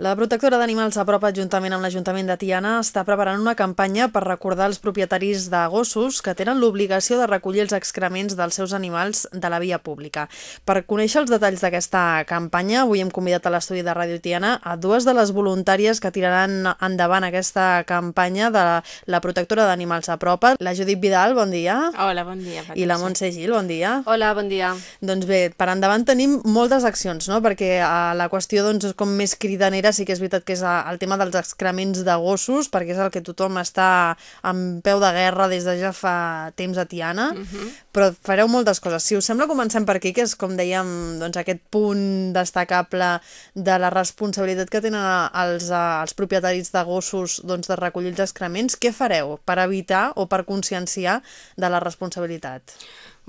La protectora d'animals a prop juntament amb l'Ajuntament de Tiana està preparant una campanya per recordar als propietaris de gossos que tenen l'obligació de recollir els excrements dels seus animals de la via pública. Per conèixer els detalls d'aquesta campanya, avui hem convidat a l'estudi de Ràdio Tiana a dues de les voluntàries que tiraran endavant aquesta campanya de la protectora d'animals a prop. La Judit Vidal, bon dia. Hola, bon dia. Patricia. I la Montse Gil, bon dia. Hola, bon dia. Doncs bé, per endavant tenim moltes accions, no? perquè uh, la qüestió doncs, és com més cridanera sí que és veritat que és el tema dels excrements de gossos, perquè és el que tothom està en peu de guerra des de ja fa temps a Tiana, uh mhm. -huh. però fareu moltes coses. Si us sembla, comencem per aquí, que és, com dèiem, doncs, aquest punt destacable de la responsabilitat que tenen els, els propietaris de gossos doncs, de recollir els excrements. Què fareu per evitar o per conscienciar de la responsabilitat?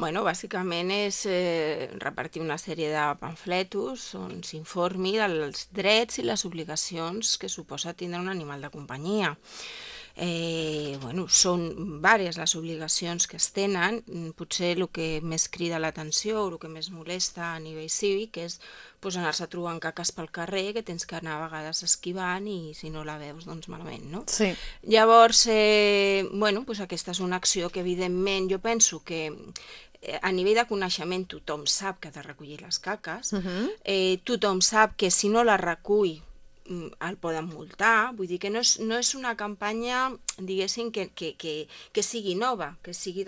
Bueno, bàsicament és eh, repartir una sèrie de pamfletos on s'informi dels drets i les obligacions que suposa tindre un animal de companyia. Eh, bueno, són diverses les obligacions que es tenen, potser el que més crida l'atenció o el que més molesta a nivell cívic és pues, anar-se trobant caques pel carrer que tens que anar a vegades esquivant i si no la veus doncs malament, no? Sí. Llavors, eh, bueno, pues aquesta és una acció que evidentment jo penso que Eh, a nivell de coneixement tothom sap que ha de recollir les caques, uh -huh. eh, tothom sap que si no la recull Mm, el poden multar, vull dir que no és, no és una campanya, diguéssim, que, que, que, que sigui nova, que sigui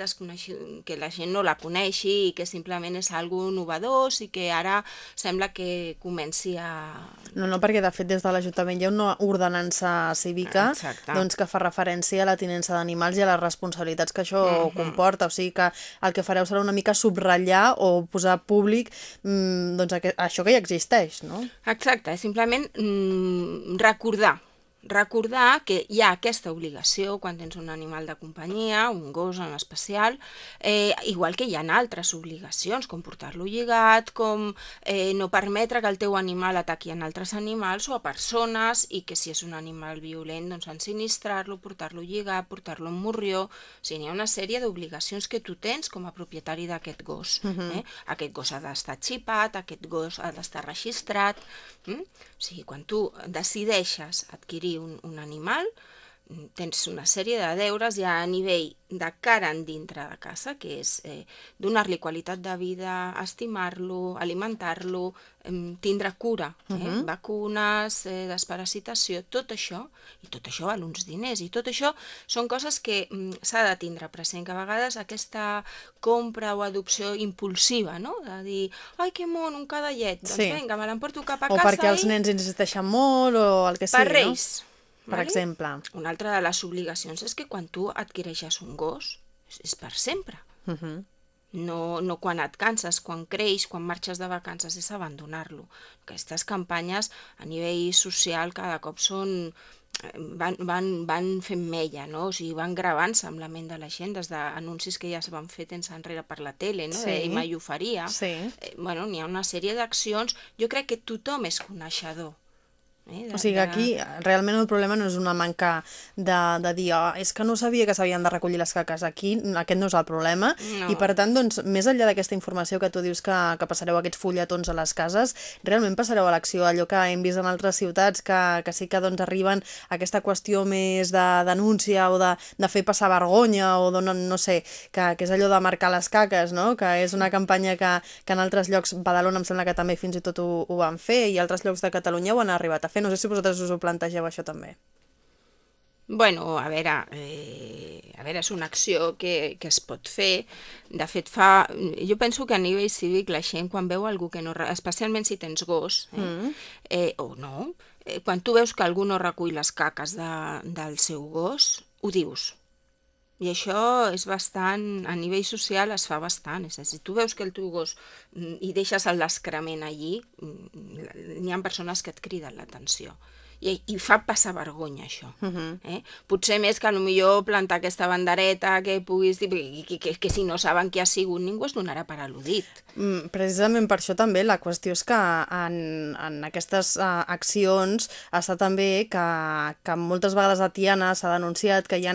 que la gent no la coneixi i que simplement és algo novedós i que ara sembla que comenci a... No, no, perquè de fet des de l'Ajuntament hi ha una ordenança cívica doncs, que fa referència a la tinença d'animals i a les responsabilitats que això uh -huh. comporta, o sigui que el que fareu serà una mica subratllar o posar públic mmm, doncs, això que ja existeix, no? Exacte, simplement mmm, recordar recordar que hi ha aquesta obligació quan tens un animal de companyia, un gos en especial, eh, igual que hi ha altres obligacions, com portar-lo lligat, com eh, no permetre que el teu animal ataqui en altres animals o a persones i que si és un animal violent, doncs ensinistrar-lo, portar-lo lligat, portar-lo en morrió... O sigui, hi ha una sèrie d'obligacions que tu tens com a propietari d'aquest gos. Uh -huh. eh? Aquest gos ha d'estar xipat, aquest gos ha d'estar registrat... Mm? O sigui, quan tu decideixes adquirir un, animal, tens una sèrie de deures ja a nivell de cara en dintre de casa, que és eh, donar-li qualitat de vida, estimar-lo, alimentar-lo, eh, tindre cura, eh, uh -huh. vacunes, eh, desparasitació, tot això, i tot això val uns diners, i tot això són coses que mm, s'ha de tindre present, que a vegades aquesta compra o adopció impulsiva, no? de dir, ai, que mon, un cadallet, doncs sí. vinga, me l'emporto cap a o casa O perquè els nens insisteixen molt, o el que sigui, per reis, no? Per vale? exemple. Una altra de les obligacions és que quan tu adquireixes un gos, és per sempre. Uh -huh. no, no quan et canses, quan creix, quan marxes de vacances, és abandonar-lo. Aquestes campanyes a nivell social cada cop són van, van, van fent mella, no? o sigui, van gravant-se amb la ment de la gent, des d'anuncis que ja es van fer temps enrere per la tele, no? Sí. ell mai ho faria. Sí. Eh, bueno, n'hi ha una sèrie d'accions, jo crec que tothom és coneixedor Eh, de, o sigui, aquí realment el problema no és una manca de, de dir oh, és que no sabia que s'havien de recollir les caques. Aquí aquest no és el problema no. i per tant, doncs, més enllà d'aquesta informació que tu dius que, que passareu aquests fulletons a les cases, realment passareu a l'acció, allò que hem vist en altres ciutats que, que sí que doncs, arriben a aquesta qüestió més de denúncia o de, de fer passar vergonya o de, no, no sé, que, que és allò de marcar les caques, no? que és una campanya que, que en altres llocs, Badalona em sembla que també fins i tot ho, ho van fer i altres llocs de Catalunya ho han arribat a fer. No sé si vosaltres us ho plantegeu això també. Bueno, a veure, eh, a veure, és una acció que, que es pot fer. De fet, fa... Jo penso que a nivell cívic la gent quan veu algú que no... Especialment si tens gos, eh, mm. eh, o no, eh, quan tu veus que algú no recull les caques de, del seu gos, ho dius. I això és bastant, a nivell social es fa bastant, és a dir, si tu veus que el teu gos mm, i deixes l'escrement allí, mm, n'hi ha persones que et criden l'atenció. I, i fa passar vergonya això. Uh Mhm. -huh. eh? Potser més que millor plantar aquesta bandereta que puguis dir, que, que, que, que si no saben qui ha sigut ningú es donarà per al·ludit. Mm, Precisament per això també la qüestió és que en, en aquestes uh, accions està també que, que moltes vegades a Tiana s'ha denunciat que hi ha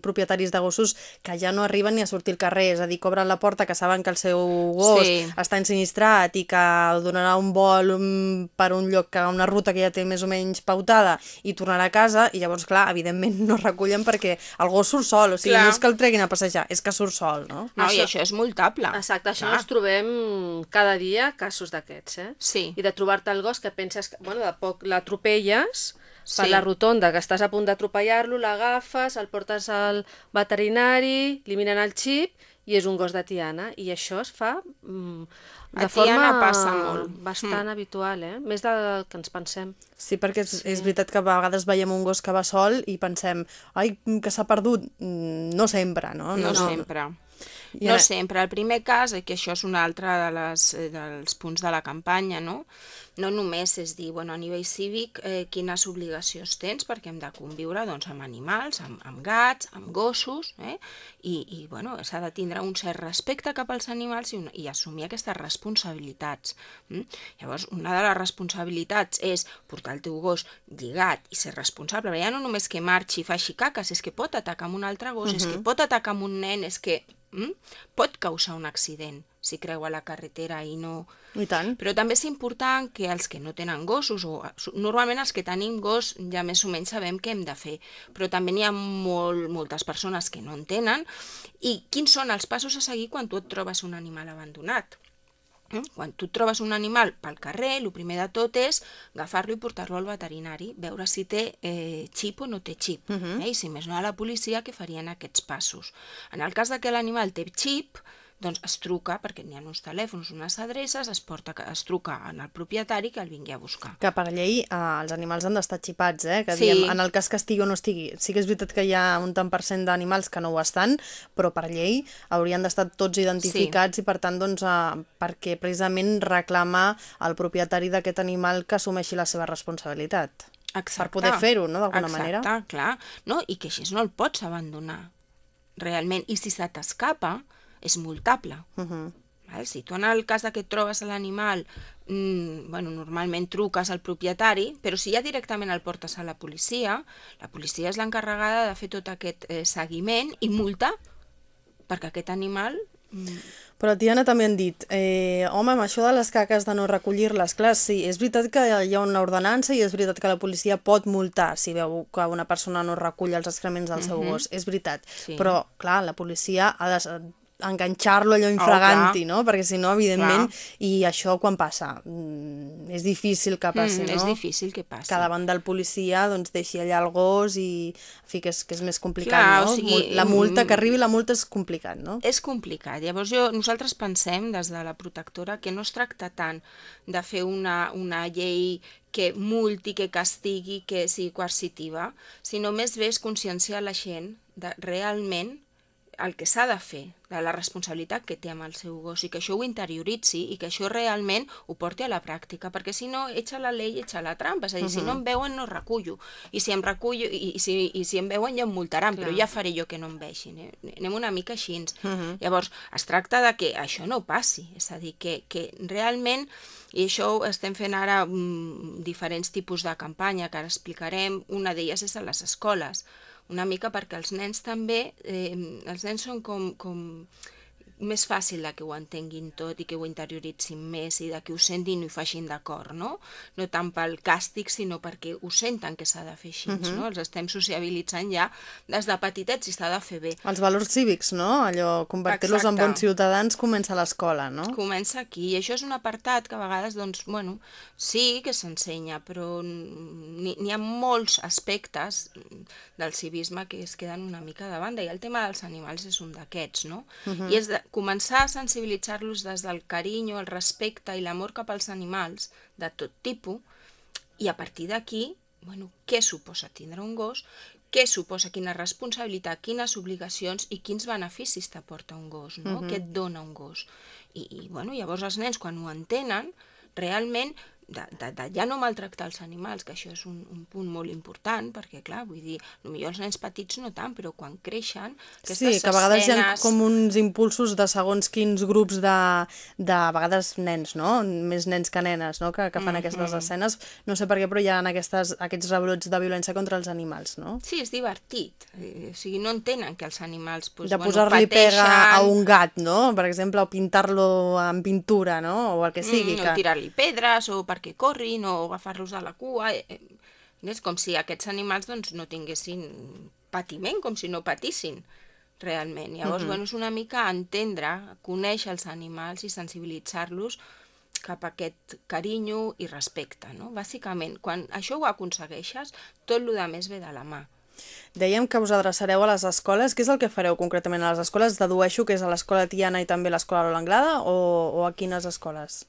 propietaris de gossos que ja no arriben ni a sortir al carrer, és a dir, cobren la porta que saben que el seu gos Sí. està ensinistrat i que donarà un vol per un lloc, que una ruta que ja té més o menys pautada i tornarà a casa i llavors, clar, evidentment no recullen perquè el gos surt sol, o sigui, Clar. no és que el treguin a passejar, és que surt sol, no? No, i Això- això és multable. Exacte, això Clar. ens trobem cada dia casos d'aquests, eh? Sí. I de trobar-te el gos que penses que, bueno, de poc l'atropelles per Sí. la rotonda, que estàs a punt d'atropellar-lo, l'agafes, el portes al veterinari, li miren el xip i és un gos de Tiana. I això es fa mm, de A forma Tiana passa molt. bastant habitual, eh? Més del que ens pensem. Sí, perquè és, és veritat que a vegades veiem un gos que va sol i pensem, ai, que s'ha perdut. Mm, No sempre, no? No, no sempre. I No sempre. El primer cas, eh, que això és un altre de les, eh, dels punts de la campanya, no? No només és dir, bueno, a nivell cívic, eh, quines obligacions tens, perquè hem de conviure doncs, amb animals, amb, amb gats, amb gossos, eh? I, i bueno, s'ha de tindre un cert respecte cap als animals i, una, i assumir aquestes responsabilitats. Mm? Llavors, una de les responsabilitats és portar el teu gos lligat i ser responsable, però ja no només que marxi i faci caques, és que pot atacar amb un altre gos, és que pot atacar amb un nen, és que mm? Pot causar un accident si creua la carretera i no... I tant. Però també és important que els que no tenen gossos, o normalment els que tenim gos ja més o menys sabem què hem de fer, però també n'hi ha molt, moltes persones que no en tenen, i quins són els passos a seguir quan tu et trobes un animal abandonat? Eh? Quan tu trobes un animal pel carrer, el primer de tot és agafar-lo i portar-lo al veterinari, veure si té eh, xip o no té xip. Uh -huh. eh? I si més no a la policia, que farien aquests passos. En el cas de que l'animal té xip, doncs es truca, perquè n'hi ha uns telèfons, unes adreces, es, porta, es truca en el propietari que el vingui a buscar. Que per llei eh, els animals han d'estar xipats, eh? Que Sí. diem, en el cas que estigui o no estigui. Sí que és veritat que hi ha un tant per cent d'animals que no ho estan, però per llei haurien d'estar tots identificats sí. i per tant, doncs, eh, perquè precisament reclama el propietari d'aquest animal que assumeixi la seva responsabilitat. Exacte. Per poder fer-ho, no?, d'alguna manera. Exacte, clar. No? I que així no el pots abandonar, realment. I si se t'escapa, és multable. Uh -huh. Val? Si tu en el cas de que et trobes l'animal, mm, bueno, normalment truques al propietari, però si ja directament el portes a la policia, la policia és l'encarregada de fer tot aquest eh, seguiment i multa perquè aquest animal... Mm, Però Tiana també han dit, eh, home, amb això de les caques de no recollir-les, clar, sí, és veritat que hi ha una ordenança i és veritat que la policia pot multar si veu que una persona no recull els excrements del seu gos, és veritat. Sí. Però, clar, la policia ha de enganxar-lo allò Oh, infraganti, clar. no? Perquè si no, evidentment, Clar. i això quan passa? Mm, és difícil que passi, mm, no? És difícil que passi. que davant del policia doncs, deixi allà el gos i en fi, que és, que és més complicat, Clar, no? o sigui, la multa, mm, que arribi la multa és complicat, no? És complicat. Llavors jo, nosaltres pensem des de la protectora que no es tracta tant de fer una, una llei que multi, que castigui, que sigui coercitiva, sinó més bé és conscienciar la gent de realment el que s'ha de fer, de la responsabilitat que té amb el seu gos i que això ho interioritzi i que això realment ho porti a la pràctica, perquè si no, echa la llei, echa la trampa, és a dir, uh -huh. si no em veuen no recullo, i si em recullo, i, i, si, i si em veuen ja em multaran, Clar. però ja faré jo que no em vegin, eh? anem una mica així. Uh -huh. Llavors, es tracta de que això no passi, és a dir, que, que realment, i això ho estem fent ara mm, diferents tipus de campanya que ara explicarem, una d'elles és a les escoles, una mica perquè els nens també, eh, els nens són com, com més fàcil de que ho entenguin tot i que ho interioritzin més i de que ho sentin i ho facin d'acord, no? No tant pel càstig, sinó perquè ho senten que s'ha de fer així, uh -huh. no? Els estem sociabilitzant ja des de petitets i s'ha de fer bé. Els valors cívics, no? Allò, convertir-los en bons ciutadans comença a l'escola, no? Comença aquí, i això és un apartat que a vegades, doncs, bueno, sí que s'ensenya, però n'hi n'hi ha molts aspectes del civisme que es queden una mica de banda, i el tema dels animals és un d'aquests, no? Uh -huh. I és de començar a sensibilitzar-los des del carinyo, el respecte i l'amor cap als animals, de tot tipus, i a partir d'aquí, bueno, què suposa tindre un gos, què suposa, quina responsabilitat, quines obligacions i quins beneficis t'aporta un gos, no? Uh -huh. Què et dona un gos. I, i bueno, llavors els nens, quan ho entenen, realment de, de, de ja no maltractar els animals, que això és un, un punt molt important, perquè, clar, vull dir, potser els nens petits no tant, però quan creixen... Sí, que a vegades escenes... hi ha com uns impulsos de segons quins grups de, de a vegades nens, no? Més nens que nenes, no? Que, que fan mm -hmm. aquestes escenes. No sé per què, però hi ha aquestes, aquests rebrots de violència contra els animals, no? Sí, és divertit. Eh, o sigui, no entenen que els animals pues, de bueno, posar-li pega a un gat, no? Per exemple, o pintar-lo amb pintura, no? O el que sigui. Mm, que... O tirar-li pedres, o per perquè corrin o agafar-los a la cua. Eh, eh, és com si aquests animals doncs, no tinguessin patiment, com si no patissin realment. Llavors, mm -hmm. bueno, és una mica entendre, conèixer els animals i sensibilitzar-los cap a aquest carinyo i respecte, no? Bàsicament, quan això ho aconsegueixes, tot el que més ve de la mà. Dèiem que us adreçareu a les escoles. Què és el que fareu concretament a les escoles? Dedueixo que és a l'escola Tiana i també l'escola Lola Anglada o, o a quines escoles?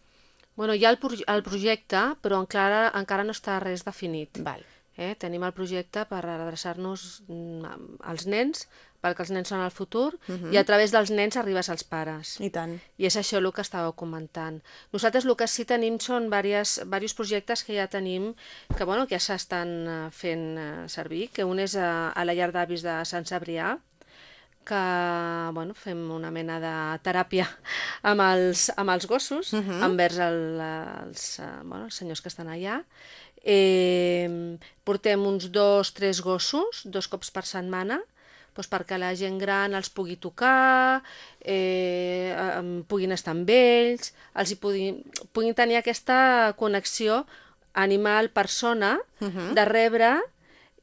Bueno, hi ha el, el projecte, però encara, encara no està res definit. Val. Eh? Tenim el projecte per adreçar-nos mm, als nens, perquè els nens són el futur, uh mhm. -huh. i a través dels nens arribes als pares. I tant. I és això el que estàveu comentant. Nosaltres el que sí tenim són diversos projectes que ja tenim, que, bueno, que ja s'estan eh, fent eh, servir, que un és a, a la llar d'avis de Sant Sabrià, que bueno, fem una mena de teràpia amb els, amb els gossos, uh -huh. envers el, els, bueno, els senyors que estan allà. Eh, portem uns dos, tres gossos, dos cops per setmana, doncs perquè la gent gran els pugui tocar, eh, puguin estar amb ells, els hi puguin, puguin tenir aquesta connexió animal-persona uh -huh. de rebre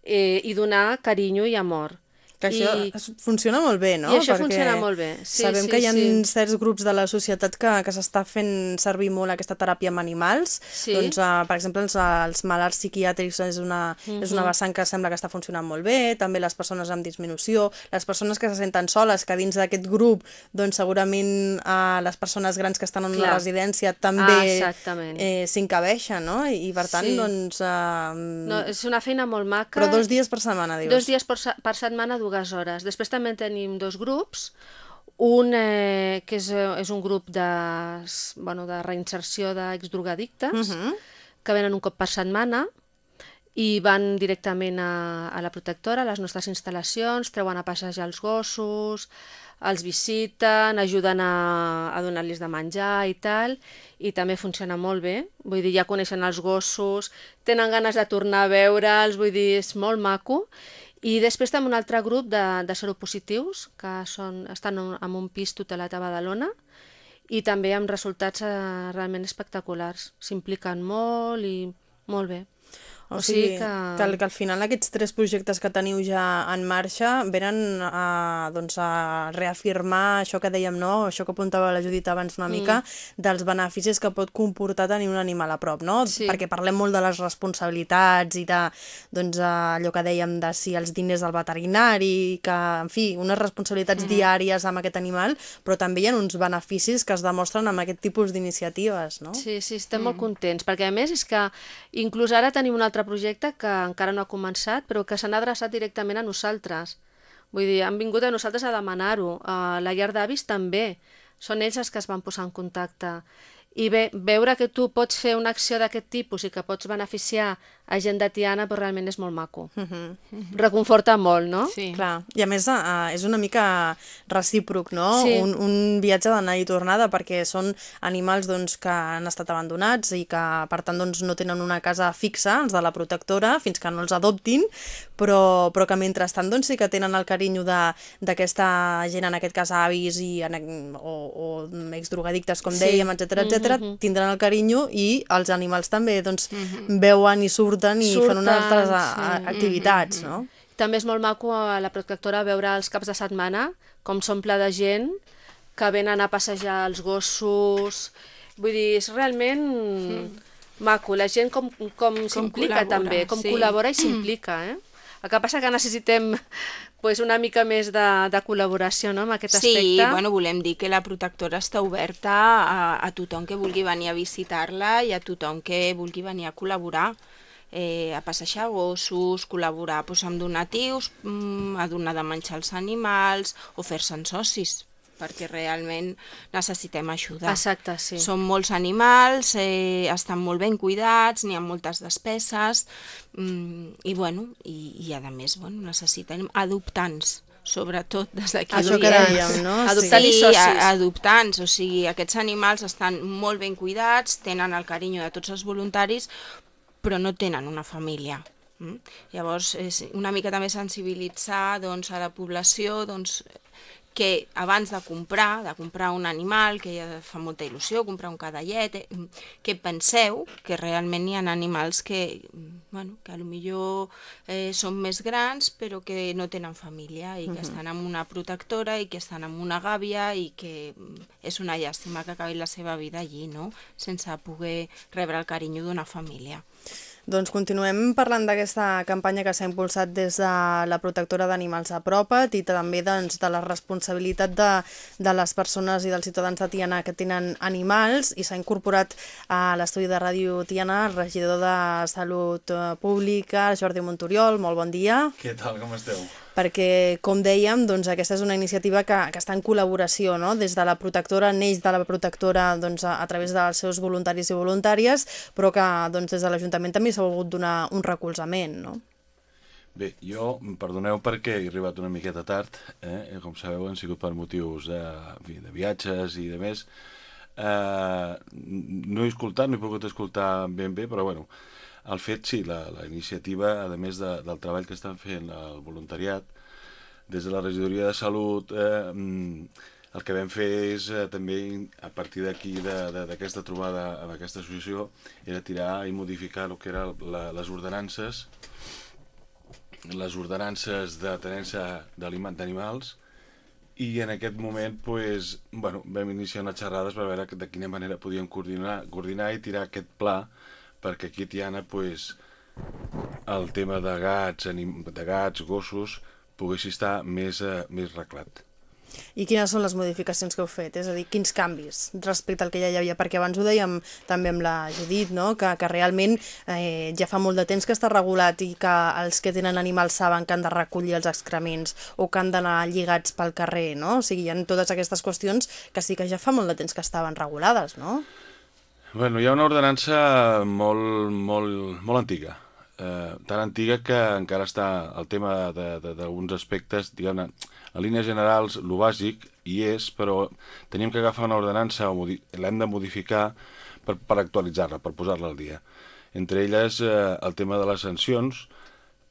eh, i donar carinyo i amor. Que això I... funciona molt bé, no? I això Perquè funciona molt bé. Sí, sabem sí, que hi ha sí. certs grups de la societat que, que s'està fent servir molt aquesta teràpia amb animals. Sí. Doncs, uh, per exemple, els, els malalts psiquiàtrics és una, uh -huh. és una vessant que sembla que està funcionant molt bé, també les persones amb disminució, les persones que se senten soles, que dins d'aquest grup, doncs segurament uh, les persones grans que estan en Clar. una residència també ah, eh, s'incabeixen, no? I, I per tant, sí. doncs... Uh, no, és una feina molt maca. Però dos dies per setmana, dius? Dos dies per, per setmana, dues dues hores. Després també tenim dos grups, un eh, que és, eh, és un grup de, bueno, de reinserció d'exdrogadictes, uh mhm. -huh. que venen un cop per setmana, i van directament a, a la protectora, a les nostres instal·lacions, treuen a passejar els gossos, els visiten, ajuden a, a donar-los de menjar i tal, i també funciona molt bé. Vull dir, ja coneixen els gossos, tenen ganes de tornar a veure'ls, vull dir, és molt maco. I després també un altre grup de, de seropositius que són, estan en un pis tutelat a Badalona i també amb resultats eh, realment espectaculars. S'impliquen molt i molt bé. O, o sigui, que... Que, que al final aquests tres projectes que teniu ja en marxa venen a, doncs, a reafirmar això que dèiem, no? això que apuntava la Judit abans una mm. mica, dels beneficis que pot comportar tenir un animal a prop, no? Sí. Perquè parlem molt de les responsabilitats i de doncs, allò que dèiem de si els diners del veterinari, que, en fi, unes responsabilitats mm. diàries amb aquest animal, però també hi ha uns beneficis que es demostren amb aquest tipus d'iniciatives, no? Sí, sí, estem mm. molt contents, perquè a més és que inclús ara tenim un altre projecte que encara no ha començat, però que s'han adreçat directament a nosaltres. Vull dir, han vingut a nosaltres a demanar-ho. A la llar d'avis també. Són ells els que es van posar en contacte. I bé, veure que tu pots fer una acció d'aquest tipus i que pots beneficiar a gent de Tiana, però realment és molt maco. Uh -huh. Reconforta molt, no? Sí. Clar. I a més uh, és una mica recíproc, no? Sí. Un, un viatge d'anar i tornada, perquè són animals doncs, que han estat abandonats i que, per tant, doncs, no tenen una casa fixa, els de la protectora, fins que no els adoptin, però, però que mentrestant doncs, sí que tenen el carinyo d'aquesta gent, en aquest cas avis i, en, o, o exdrogadictes, com sí. dèiem, etc etc uh -huh. tindran el carinyo i els animals també doncs, uh -huh. veuen i surten i surten, fan unes altres sí. activitats, uh -huh. no? També és molt maco a la protectora veure els caps de setmana com s'omple de gent que venen a passejar els gossos... Vull dir, és realment mm. maco. La gent com, com, com s'implica també, com sí. col·labora i s'implica, eh? El que passa que necessitem pues, una mica més de, de col·laboració no, amb aquest sí, aspecte. Sí, bueno, volem dir que la protectora està oberta a, a tothom que vulgui venir a visitar-la i a tothom que vulgui venir a col·laborar eh, a passejar gossos, col·laborar pues, amb donatius, mm, a donar de menjar als animals o fer-se'n socis. perquè realment necessitem ajudar. Exacte, sí. Són molts animals, eh, estan molt ben cuidats, n'hi ha moltes despeses, mm, i bueno, i, i a més, bueno, necessitem adoptants sobretot des d'aquí. Això que dèiem, no? Adoptant sí, i socis. adoptants, o sigui, aquests animals estan molt ben cuidats, tenen el carinyo de tots els voluntaris, però no tenen una família. Mm? Llavors, és una mica també sensibilitzar doncs, a la població doncs, que abans de comprar, de comprar un animal, que ja fa molta il·lusió, comprar un cadellet, eh, que penseu que realment hi ha animals que, bueno, que millor eh, són més grans però que no tenen família i que estan amb una protectora i que estan amb una gàbia i que mm, és una llàstima que acabi la seva vida allí, no? sense poder rebre el carinyo d'una família. Doncs continuem parlant d'aquesta campanya que s'ha impulsat des de la protectora d'animals a Propa't i també doncs, de la responsabilitat de, de les persones i dels ciutadans de Tiana que tenen animals i s'ha incorporat a l'estudi de ràdio Tiana el regidor de Salut Pública, Jordi Montoriol. Molt bon dia. Què tal, com esteu? Perquè, com dèiem, doncs, aquesta és una iniciativa que, que està en col·laboració, no? des de la protectora, neix de la protectora doncs, a, a través dels seus voluntaris i voluntàries, però que doncs, des de l'Ajuntament també s'ha volgut donar un recolzament. No? Bé, jo, perdoneu perquè he arribat una miqueta tard, eh? com sabeu han sigut per motius de, de viatges i de més. Eh, no he escoltat, no he pogut escoltar ben bé, però bueno, el fet sí, la, la iniciativa, a més de, del treball que estan fent el voluntariat, des de la regidoria de salut, eh, mm, el que vam fer és eh, també, a partir d'aquí, d'aquesta trobada amb aquesta associació, era tirar i modificar el que eren les ordenances les ordenances de d'aliment d'animals i en aquest moment pues, bueno, vam iniciar unes xerrades per veure de quina manera podíem coordinar, coordinar i tirar aquest pla perquè aquí Tiana pues, el tema de gats, anim, de gats, gossos, pogués estar més, eh, més reglat. I quines són les modificacions que heu fet? És a dir, quins canvis respecte al que ja hi havia? Perquè abans ho dèiem també amb la Judit, no? que, que realment eh, ja fa molt de temps que està regulat i que els que tenen animals saben que han de recollir els excrements o que han d'anar lligats pel carrer, no? O sigui, hi ha totes aquestes qüestions que sí que ja fa molt de temps que estaven regulades, no? Bueno, hi ha una ordenança molt, molt, molt antiga, eh, tan antiga que encara està el tema d'alguns aspectes, diguem-ne, a línies generals, lo bàsic hi és, però tenim que agafar una ordenança, o l'hem de modificar per, per actualitzar-la, per posar-la al dia. Entre elles, eh, el tema de les sancions,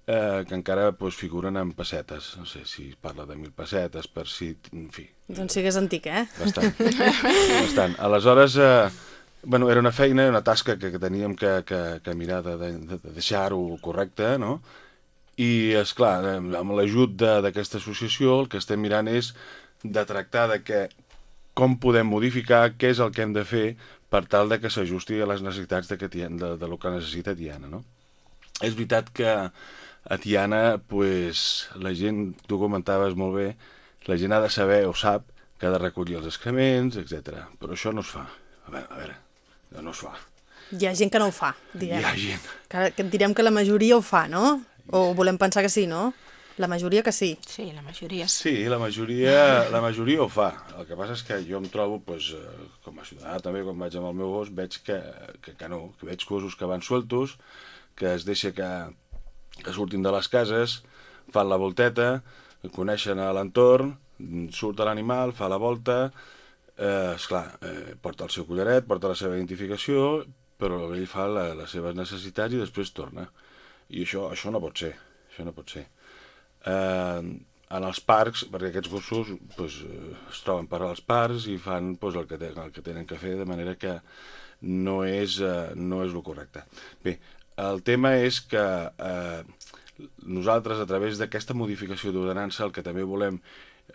eh, que encara pues, figuren en pessetes. No sé si parla de mil pessetes per si... En fi. Doncs sí que és antic, eh? Bastant. bastant. Aleshores, eh, bueno, era una feina, una tasca que, que teníem que, que, que mirar de, de, de deixar-ho correcte, no? I, és clar, amb l'ajut d'aquesta associació el que estem mirant és de tractar de que com podem modificar, què és el que hem de fer per tal de que s'ajusti a les necessitats de, que, de, de lo que necessita Tiana, no? És veritat que a Tiana, pues, la gent, tu comentaves molt bé, la gent ha de saber o sap que ha de recollir els excrements, etc. Però això no es fa. A veure, a veure, no es fa. Hi ha gent que no ho fa, direm. Hi ha gent. Que, que direm que la majoria ho fa, no? O volem pensar que sí, no? La majoria que sí. Sí, la majoria sí. La majoria, la majoria ho fa. El que passa és que jo em trobo, pues, eh, com a ciutadà també, quan vaig amb el meu gos, veig que, que, que no, que veig gossos que van sueltos, que es deixa que, que surtin de les cases, fan la volteta, coneixen l'entorn, surt l'animal, fa la volta, eh, esclar, eh, porta el seu collaret, porta la seva identificació, però ell fa la, les seves necessitats i després torna. I això, això no pot ser, això no pot ser. Eh, en els parcs, perquè aquests gossos pues, eh, es troben per als parcs i fan pues, el, que te, el que tenen que fer, de manera que no és, eh, no és el correcte. Bé, el tema és que eh, nosaltres, a través d'aquesta modificació d'ordenança, el que també volem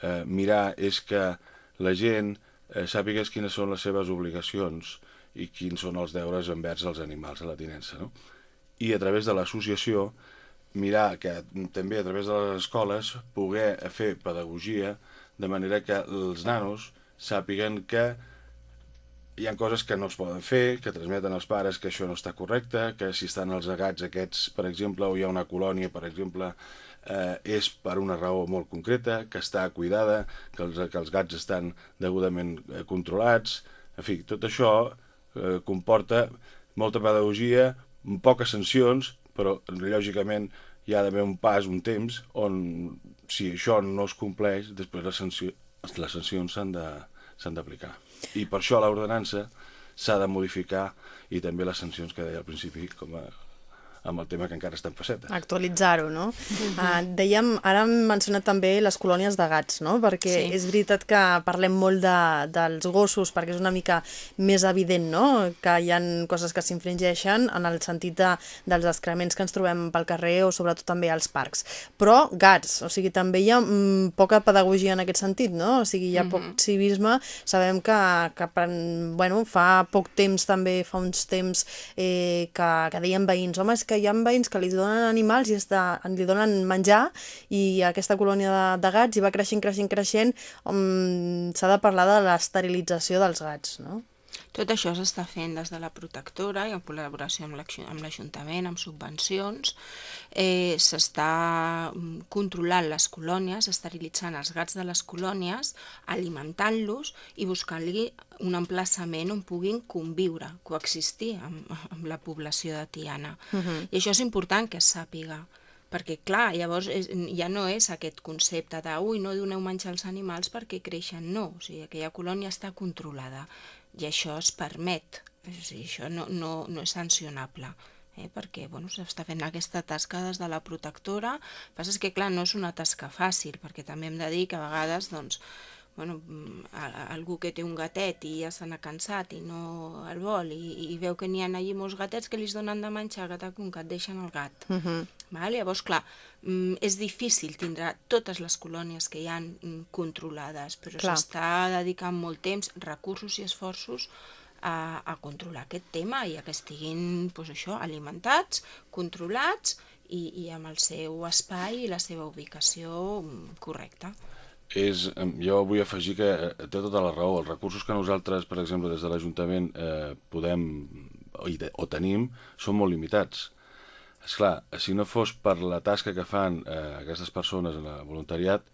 eh, mirar és que la gent eh, sàpiga quines són les seves obligacions i quins són els deures envers els animals a la tinença. No? I a través de l'associació mirar que també a través de les escoles poder fer pedagogia de manera que els nanos sàpiguen que hi ha coses que no es poden fer, que transmeten als pares que això no està correcte, que si estan els agats aquests, per exemple, o hi ha una colònia, per exemple, eh, és per una raó molt concreta, que està cuidada, que els, que els gats estan degudament eh, controlats, en fi, tot això eh, comporta molta pedagogia, poques sancions, però lògicament hi ha d'haver un pas, un temps, on si això no es compleix, després les, sanció, les sancions s'han d'aplicar. I per això l'ordenança s'ha de modificar i també les sancions que deia al principi com a amb el tema que encara està en faceta. Actualitzar-ho, no? Uh -huh. uh, dèiem, ara hem mencionat també les colònies de gats, no? Perquè sí. és veritat que parlem molt de, dels gossos, perquè és una mica més evident, no? Que hi han coses que s'infringeixen en el sentit de, dels excrements que ens trobem pel carrer o sobretot també als parcs. Però gats, o sigui, també hi ha mm, poca pedagogia en aquest sentit, no? O sigui, hi ha uh -huh. poc civisme. Sabem que, que bueno, fa poc temps també, fa uns temps, eh, que, que deien veïns, home, és que hi ha veïns que li donen animals i està, li donen menjar i aquesta colònia de, de gats i va creixent, creixent, creixent, um, s'ha de parlar de l'esterilització dels gats, no? Tot això s'està fent des de la protectora i en col·laboració amb l'Ajuntament, amb subvencions. Eh, s'està mm, controlant les colònies, esterilitzant els gats de les colònies, alimentant-los i buscant-li un emplaçament on puguin conviure, coexistir amb, amb la població de Tiana. Uh -huh. I això és important que es sàpiga perquè clar, llavors és, ja no és aquest concepte de ui, no doneu menjar als animals perquè creixen, no, o sigui, aquella colònia està controlada i això es permet, és dir, això no, no, no és sancionable. Eh, perquè bueno, s'està fent aquesta tasca des de la protectora. El que passa és que, clar, no és una tasca fàcil, perquè també hem de dir que a vegades doncs, bueno, algú que té un gatet i ja se n'ha cansat i no el vol i, i veu que n'hi ha allí molts gatets que li donen de menjar gat a un gat deixen el gat. Uh -huh. Val? Llavors, clar, mm, és difícil tindre totes les colònies que hi han mm, controlades, però s'està dedicant molt temps, recursos i esforços a, a controlar aquest tema i a que estiguin pues, això alimentats, controlats i, i amb el seu espai i la seva ubicació mm, correcta és, jo vull afegir que eh, té tota la raó. Els recursos que nosaltres, per exemple, des de l'Ajuntament eh, podem o, o tenim són molt limitats. És clar, si no fos per la tasca que fan eh, aquestes persones en el voluntariat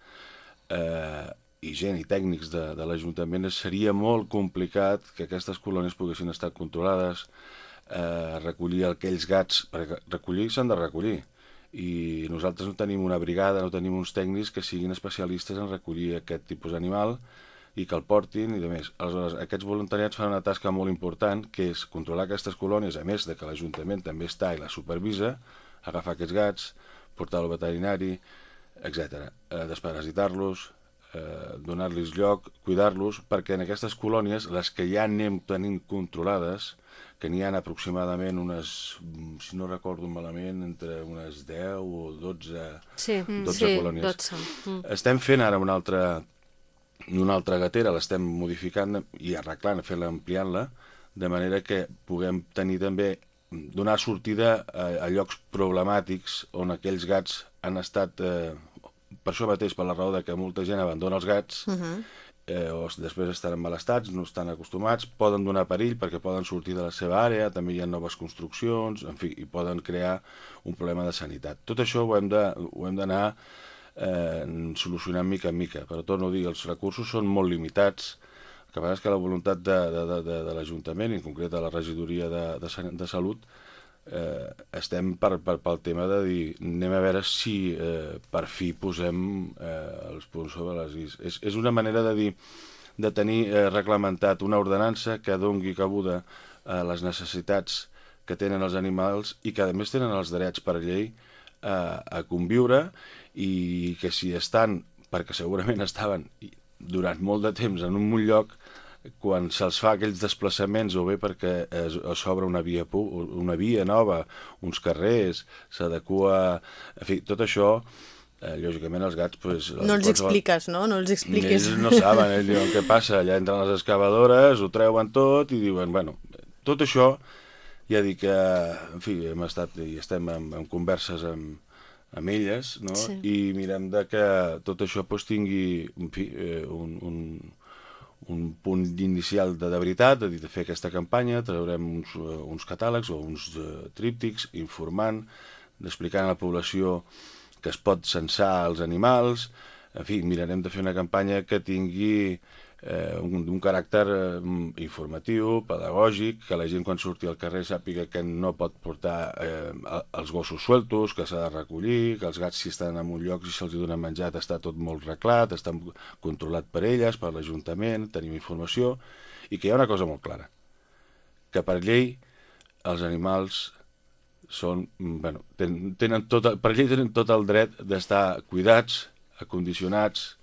eh, i gent i tècnics de, de l'Ajuntament, seria molt complicat que aquestes colònies poguessin estar controlades, eh, recollir aquells gats, perquè recollir s'han de recollir, i nosaltres no tenim una brigada, no tenim uns tècnics que siguin especialistes en recollir aquest tipus d'animal i que el portin i de més. Aleshores, aquests voluntariats fan una tasca molt important, que és controlar aquestes colònies, a més de que l'Ajuntament també està i la supervisa, agafar aquests gats, portar al veterinari, etc. Eh, desparasitar-los, eh, donar-los lloc, cuidar-los, perquè en aquestes colònies, les que ja anem tenint controlades, que n'hi ha aproximadament unes, si no recordo malament, entre unes 10 o 12, sí, 12 sí, colònies. 12. Mm. Estem fent ara una altra, una altra gatera, l'estem modificant i arreglant, fent-la, ampliant-la, de manera que puguem tenir també donar sortida a, a llocs problemàtics on aquells gats han estat, eh, per això mateix, per la raó de que molta gent abandona els gats, uh mhm. -huh eh, o després estan en mal estats, no estan acostumats, poden donar perill perquè poden sortir de la seva àrea, també hi ha noves construccions, en fi, i poden crear un problema de sanitat. Tot això ho hem d'anar eh, solucionant mica en mica, però torno a dir, els recursos són molt limitats, que passa és que la voluntat de, de, de, de, de l'Ajuntament, en concret de la regidoria de, de, de Salut, eh, estem per, per, pel tema de dir anem a veure si eh, per fi posem eh, els punts sobre les is. És, és una manera de dir de tenir eh, reglamentat una ordenança que dongui cabuda a les necessitats que tenen els animals i que a més tenen els drets per llei eh, a conviure i que si estan, perquè segurament estaven durant molt de temps en un lloc, quan se'ls fa aquells desplaçaments o bé perquè s'obre una via, una via nova, uns carrers, s'adequa... En fi, tot això, eh, lògicament els gats... Pues, no els expliques, no? No els expliques. Ells no saben, ells diuen què passa, allà entren les excavadores, ho treuen tot i diuen, bueno, tot això ja dic que, en fi, hem estat i estem en, en converses amb, amb elles, no? Sí. I mirem de que tot això pues, tingui, en fi, eh, un, un, un punt inicial de, de veritat, de, de fer aquesta campanya, traurem uns, uh, uns catàlegs o uns uh, tríptics informant, explicant a la població que es pot censar els animals, en fi, mirarem de fer una campanya que tingui eh, un, un caràcter eh, informatiu, pedagògic, que la gent quan surti al carrer sàpiga que no pot portar eh, els gossos sueltos, que s'ha de recollir, que els gats si estan en un lloc i se'ls donen menjat està tot molt reclat, està controlat per elles, per l'Ajuntament, tenim informació, i que hi ha una cosa molt clara, que per llei els animals són, bueno, tenen tot, per llei tenen tot el dret d'estar cuidats, acondicionats,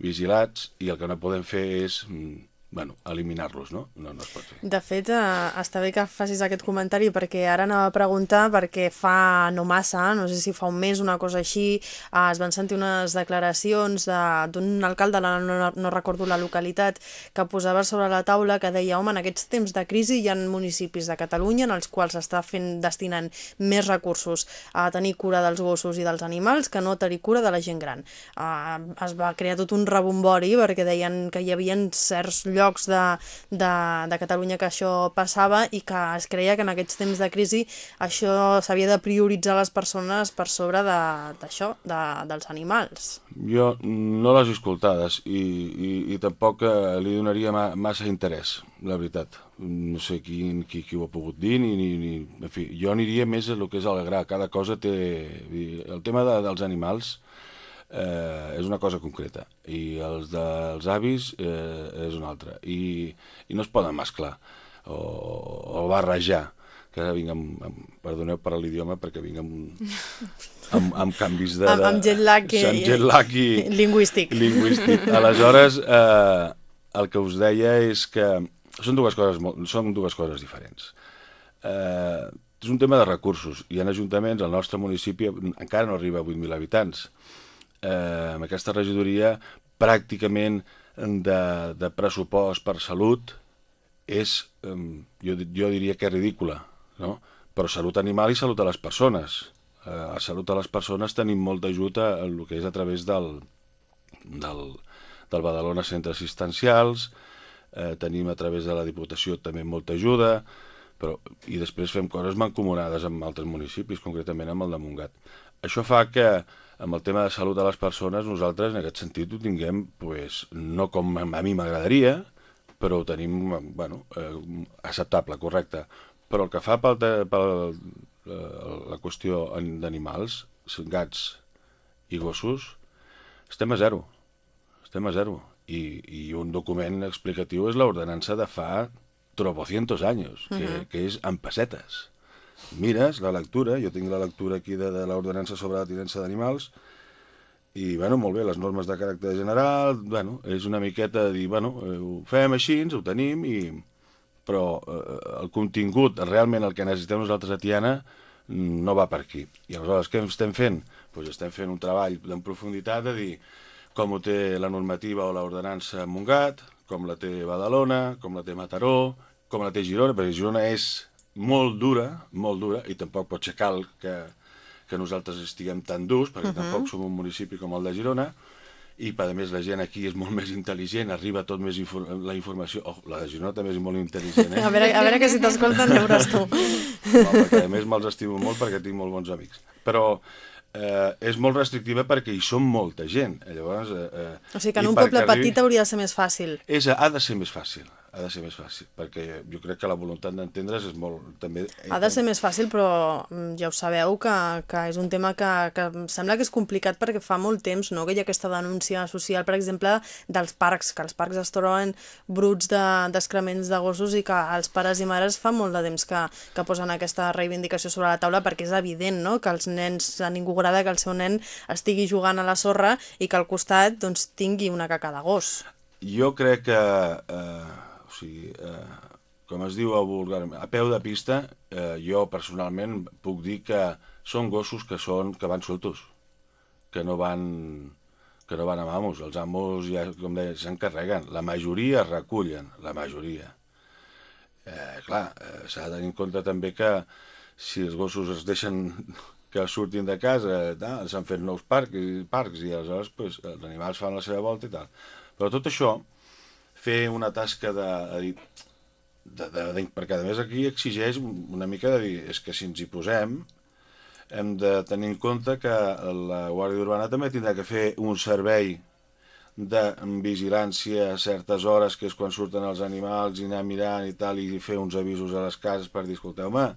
vigilats i el que no podem fer és mm, bueno, eliminar-los, no? No, no es pot fer. De fet, eh, està bé que facis aquest comentari perquè ara anava a preguntar perquè fa no massa, no sé si fa un mes, una cosa així, eh, es van sentir unes declaracions d'un alcalde, no, no recordo la localitat, que posava sobre la taula que deia, home, en aquests temps de crisi hi ha municipis de Catalunya en els quals s'està fent destinant més recursos a tenir cura dels gossos i dels animals que no a tenir cura de la gent gran. Eh, es va crear tot un rebombori perquè deien que hi havia certs llocs llocs de, de, de Catalunya que això passava i que es creia que en aquests temps de crisi això s'havia de prioritzar les persones per sobre d'això, de, de, dels animals. Jo no les he escoltades i, i, i tampoc eh, li donaria ma, massa interès, la veritat. No sé qui, qui, qui ho ha pogut dir, ni, ni, ni... En fi, jo aniria més a el que és el gra. Cada cosa té... El tema de, dels animals eh, és una cosa concreta. I els dels avis eh, és una altra. I, i no es poden mesclar o, o barrejar. Que ara vinc amb, amb perdoneu per l'idioma perquè vinc amb, amb, amb canvis de, amb, amb jet lag, i, amb jet lag i, lingüístic. lingüístic. Aleshores eh, el que us deia és que són dues coses, són dues coses diferents. Eh, és un tema de recursos. Hi ha ajuntaments, el nostre municipi encara no arriba a 8.000 habitants, eh, amb aquesta regidoria pràcticament de, de pressupost per salut és, eh, jo, jo diria que ridícula, no? però salut animal i salut a les persones. Eh, a salut a les persones tenim molt d'ajut a, a el que és a través del, del, del Badalona Centres Assistencials, eh, tenim a través de la Diputació també molta ajuda, però, i després fem coses mancomunades amb altres municipis, concretament amb el de Montgat. Això fa que amb el tema de salut de les persones nosaltres en aquest sentit ho tinguem pues, no com a mi m'agradaria, però ho tenim bueno, eh, acceptable, correcte. Però el que fa pel, pel eh, la qüestió d'animals, gats i gossos, estem a zero. Estem a zero. I, i un document explicatiu és l'ordenança de fa tropocientos anys, que, uh -huh. que és en pessetes mires la lectura, jo tinc la lectura aquí de, de l'ordenança sobre la tinença d'animals, i, bueno, molt bé, les normes de caràcter general, bueno, és una miqueta de dir, bueno, eh, ho fem així, ho tenim, i... però eh, el contingut, realment el que necessitem nosaltres a Tiana, no va per aquí. I aleshores, què estem fent? Pues estem fent un treball en profunditat de dir com ho té la normativa o l'ordenança Montgat, com la té Badalona, com la té Mataró, com la té Girona, perquè Girona és molt dura, molt dura, i tampoc pot ser cal que, que nosaltres estiguem tan durs, perquè uh -huh. tampoc som un municipi com el de Girona, i a més la gent aquí és molt més intel·ligent, arriba tot més infor la informació, oh, la de Girona també és molt intel·ligent, eh? A veure, a veure que si t'escolten veuràs tu. No, perquè a més me'ls estimo molt perquè tinc molt bons amics. Però eh, és molt restrictiva perquè hi som molta gent. Llavors, eh, eh, o sigui que en un poble petit hauria de ser més fàcil. És, ha de ser més fàcil ha de ser més fàcil, perquè jo crec que la voluntat d'entendre's és molt... També... Ha de ser més fàcil, però mm, ja ho sabeu que, que és un tema que, que sembla que és complicat perquè fa molt temps no? que hi ha aquesta denúncia social, per exemple, dels parcs, que els parcs es troben bruts d'excrements de, de gossos i que els pares i mares fa molt de temps que, que posen aquesta reivindicació sobre la taula perquè és evident no? que els nens, a ningú agrada que el seu nen estigui jugant a la sorra i que al costat doncs, tingui una caca de gos. Jo crec que... Eh sigui, eh, com es diu vulgarment, a peu de pista, eh, jo personalment puc dir que són gossos que són que van soltos, que no van que no van amb amos. Els amos ja, com deia, s'encarreguen. La majoria es recullen, la majoria. Eh, clar, eh, s'ha de tenir en compte també que si els gossos es deixen que surtin de casa, s'han fet nous parcs, parcs i aleshores pues, els animals fan la seva volta i tal. Però tot això fer una tasca de, de, de, de, perquè a més aquí exigeix una mica de dir, és que si ens hi posem hem de tenir en compte que la Guàrdia Urbana també tindrà que fer un servei de vigilància a certes hores, que és quan surten els animals, i anar mirant i tal, i fer uns avisos a les cases per dir, escolteu-me,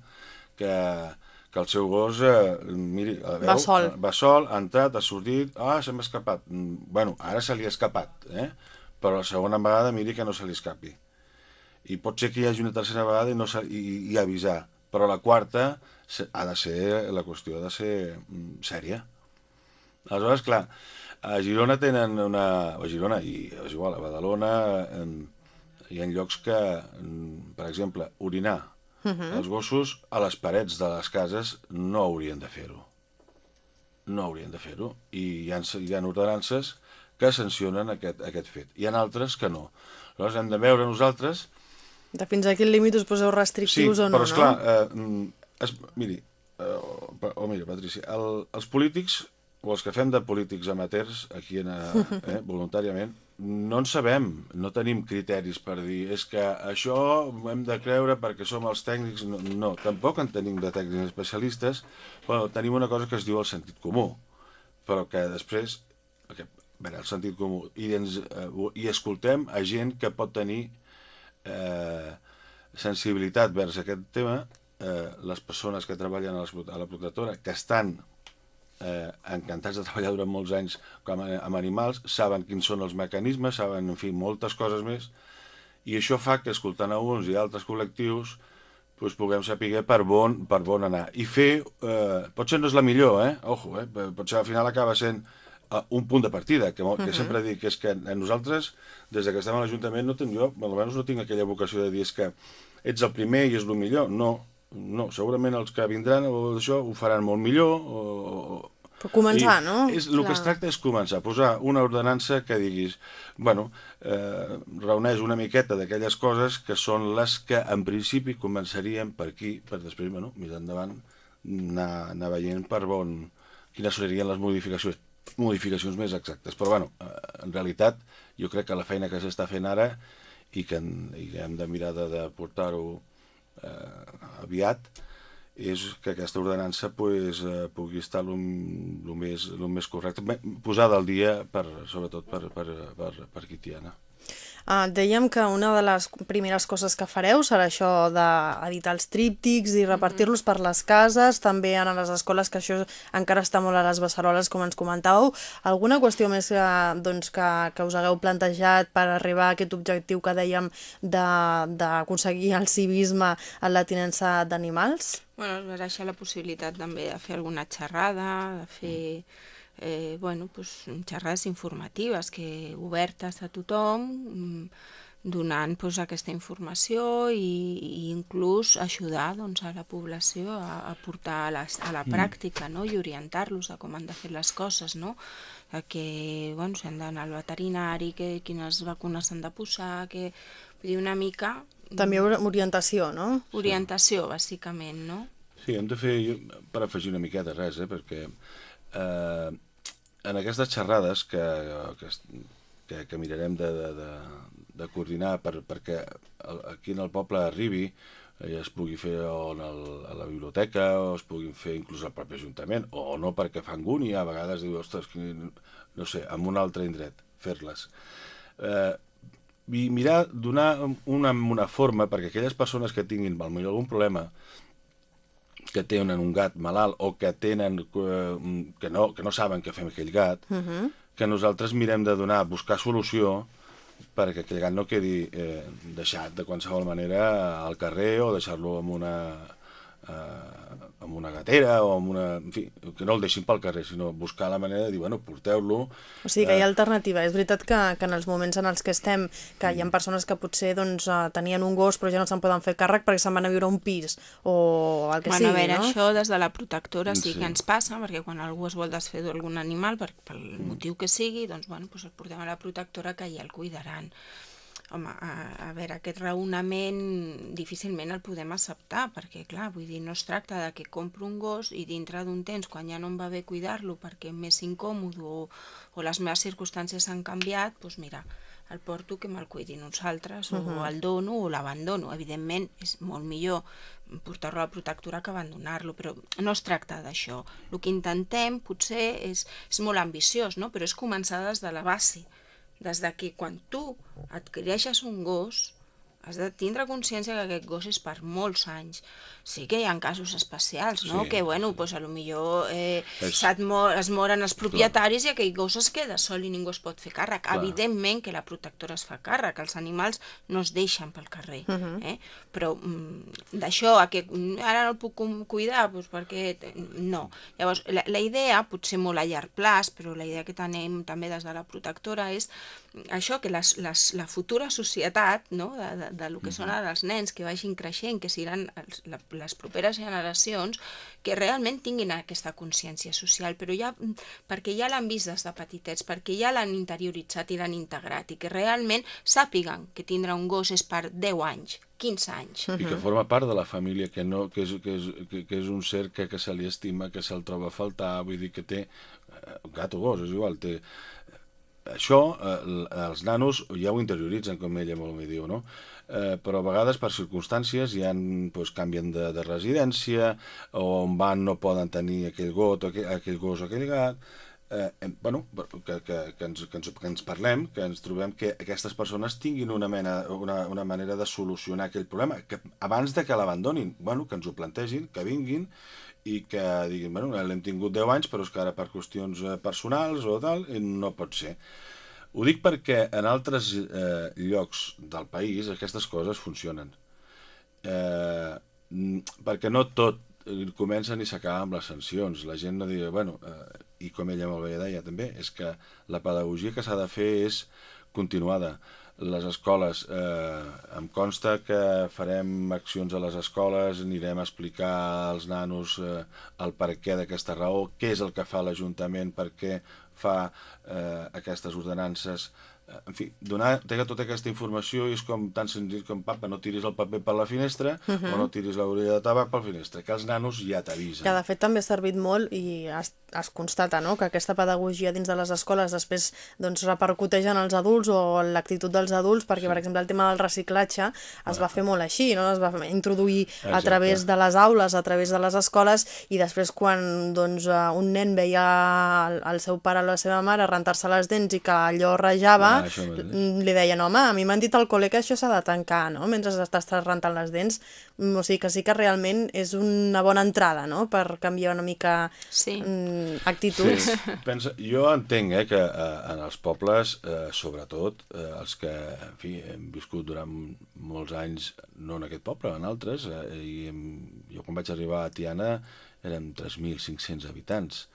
que, que el seu gos, eh, miri, veu, va sol. va sol, ha entrat, ha sortit, ah, se m'ha escapat. Bueno, ara se li ha escapat, eh? Però la segona vegada miri que no se li escapi. I pot ser que hi hagi una tercera vegada i, no se, i, i avisar, però la quarta ha de ser, la qüestió ha de ser mm, sèria. Aleshores, clar, a Girona tenen una... A Girona, i és igual, a Badalona, en, hi ha llocs que, per exemple, orinar uh -huh. els gossos a les parets de les cases no haurien de fer-ho. No haurien de fer-ho. I hi ha, hi ha ordenances que sancionen aquest, aquest fet. Hi ha altres que no. Aleshores hem de veure nosaltres... De fins a quin límit us poseu restrictius sí, o no, però esclar, no? Eh, es, miri, eh, o, o mira, Patricia, el, els polítics o els que fem de polítics amateurs aquí en, eh, voluntàriament, no en sabem, no tenim criteris per dir és que això ho hem de creure perquè som els tècnics, no, no tampoc en tenim de tècnics especialistes, però tenim una cosa que es diu el sentit comú, però que després, veure, el sentit comú, i, ens, eh, i escoltem a gent que pot tenir eh, sensibilitat vers aquest tema, eh, les persones que treballen a la, a la protectora, que estan eh, encantats de treballar durant molts anys com a, amb animals, saben quins són els mecanismes, saben, en fi, moltes coses més, i això fa que, escoltant a uns i altres col·lectius, doncs puguem saber per bon, per bon anar. I fer, eh, potser no és la millor, eh? Ojo, eh? Potser al final acaba sent un punt de partida, que, que uh -huh. sempre dic que és que nosaltres, des de que estem a l'Ajuntament, no tinc jo, almenys no tinc aquella vocació de dir és que ets el primer i és el millor. No, no, segurament els que vindran o això ho faran molt millor o, per començar, I no? És, el Clar. que es tracta és començar, posar una ordenança que diguis, bueno, eh, reuneix una miqueta d'aquelles coses que són les que en principi començarien per aquí, per després, bueno, més endavant, anar, anar veient per bon quines serien les modificacions modificacions més exactes. Però, bueno, eh, en realitat, jo crec que la feina que s'està fent ara i que, i que hem de mirar de, de portar-ho eh, aviat, és que aquesta ordenança pues, eh, pugui estar el més, més correcte, posada al dia per, sobretot per, per, per, per qui t'hi ha. Uh, dèiem que una de les primeres coses que fareu serà això d'editar els tríptics i repartir-los per les cases, també en les escoles, que això encara està molt a les beceroles, com ens comentàveu. Alguna qüestió més que, doncs, que, que us hagueu plantejat per arribar a aquest objectiu que dèiem d'aconseguir el civisme en la tinença d'animals? Bueno, es barreja la possibilitat també de fer alguna xerrada, de fer... Mm eh, bueno, pues, xerrades informatives que obertes a tothom, mm, donant pues, aquesta informació i, i inclús ajudar doncs, a la població a, a portar a la, a la mm. pràctica no? i orientar-los a com han de fer les coses, no? a que bueno, si han d'anar al veterinari, que, quines vacunes s'han de posar, que vull dir una mica... També orientació, no? Orientació, bàsicament, no? Sí, hem de fer, per afegir una miqueta res, eh, perquè eh, en aquestes xerrades que, que, que, que mirarem de, de, de, de coordinar per, perquè aquí en el poble arribi eh, es pugui fer en el, a la biblioteca o es puguin fer inclús al propi Ajuntament o no perquè fan gúnia, a vegades diu, ostres, que, no sé, en un altre indret fer-les. Eh, i mirar, donar una, una forma perquè aquelles persones que tinguin potser algun problema que tenen un gat malalt o que tenen eh, que no, que no saben què fem aquell gat, uh -huh. que nosaltres mirem de donar, buscar solució perquè aquell gat no quedi eh, deixat de qualsevol manera al carrer o deixar-lo en una eh, amb una gatera o amb una... En fi, que no el deixin pel carrer, sinó buscar la manera de dir, bueno, porteu-lo... O sigui que hi ha eh, alternativa. És veritat que, que en els moments en els que estem, que hi ha persones que potser doncs, eh, tenien un gos però ja no se'n poden fer càrrec perquè se'n van a viure un pis o el que bueno, sigui, a veure, no? això des de la protectora sí, sí que ens passa, perquè quan algú es vol desfer d'algun animal, per, pel mm. motiu que sigui, doncs, bueno, doncs el portem a la protectora que ja el cuidaran home, a, a veure, aquest raonament difícilment el podem acceptar, perquè, clar, vull dir, no es tracta de que compro un gos i dintre d'un temps, quan ja no em va bé cuidar-lo perquè és més incòmode o, o les meves circumstàncies han canviat, doncs mira, el porto que me'l cuidin uns altres, uh -huh. o el dono o l'abandono. Evidentment, és molt millor portar-lo a la protectora que abandonar-lo, però no es tracta d'això. El que intentem, potser, és, és molt ambiciós, no? però és començar des de la base, des de que quan tu adquireixes un gos, has de tindre consciència que aquest gos és per molts anys. Sí que hi ha casos especials, no? Sí. Que, bueno, pues, a lo millor eh, és... mor, es moren els propietaris Clar. i aquell gos es queda sol i ningú es pot fer càrrec. Clar. Evidentment que la protectora es fa càrrec, els animals no es deixen pel carrer. Uh -huh. eh? Però mm, d'això a que mm, ara no el puc cuidar, pues, perquè... No. Llavors, la, la idea, potser molt a llarg plaç, però la idea que tenim també des de la protectora és això, que les, les, la futura societat, no? de, de, de lo que uh -huh. són ara els nens, que vagin creixent, que seran els, la, les properes generacions, que realment tinguin aquesta consciència social, però ja, perquè ja l'han vist des de petitets, perquè ja l'han interioritzat i l'han integrat, i que realment sàpiguen que tindre un gos és per 10 anys, 15 anys. I que forma part de la família, que, no, que, és, que, és, que, que és un ser que, que se li estima, que se'l troba a faltar, vull dir que té eh, gat o gos, és igual, té això eh, els nanos ja ho interioritzen, com ella molt bé diu, no? Eh, però a vegades per circumstàncies ja doncs, canvien de, de residència o on van no poden tenir aquell got o aquell, aquell gos o aquell gat eh, bueno, que, que, que, ens, que, ens, que ens parlem, que ens trobem que aquestes persones tinguin una, mena, una, una manera de solucionar aquell problema, que abans de que l'abandonin, bueno, que ens ho plantegin, que vinguin i que diguin, bueno, l'hem tingut 10 anys, però és que ara per qüestions eh, personals o tal, no pot ser. Ho dic perquè en altres eh, llocs del país aquestes coses funcionen. Eh, perquè no tot comencen i s'acaba amb les sancions. La gent no diu, bueno, eh, i com ella molt bé deia també, és que la pedagogia que s'ha de fer és continuada les escoles. Eh, em consta que farem accions a les escoles, anirem a explicar als nanos eh, el per què d'aquesta raó, què és el que fa l'Ajuntament, per què fa eh, aquestes ordenances, Eh, en fi, donar tota aquesta informació és com tan senzill com, papa, no tiris el paper per la finestra uh -huh. o no tiris l'orella de tabac per la finestra, que els nanos ja t'avisen. Que de fet també ha servit molt i es, es constata no? que aquesta pedagogia dins de les escoles després doncs, repercuteix en els adults o en l'actitud dels adults, perquè sí. per exemple el tema del reciclatge es va fer molt així, no? es va introduir Exacte. a través de les aules, a través de les escoles i després quan doncs, eh, un nen veia el, el seu pare o la seva mare rentar-se les dents i que allò rejava, ah, li deien, home, a mi m'han dit al col·le que això s'ha de tancar, no?, mentre estàs rentant les dents, mm, o sigui que sí que realment és una bona entrada, no?, per canviar una mica sí. mm, actituds. Sí. Pensa, jo entenc eh, que eh, en els pobles, eh, sobretot, eh, els que, en fi, hem viscut durant molts anys, no en aquest poble, en altres, eh, i hem, jo quan vaig arribar a Tiana érem 3.500 habitants,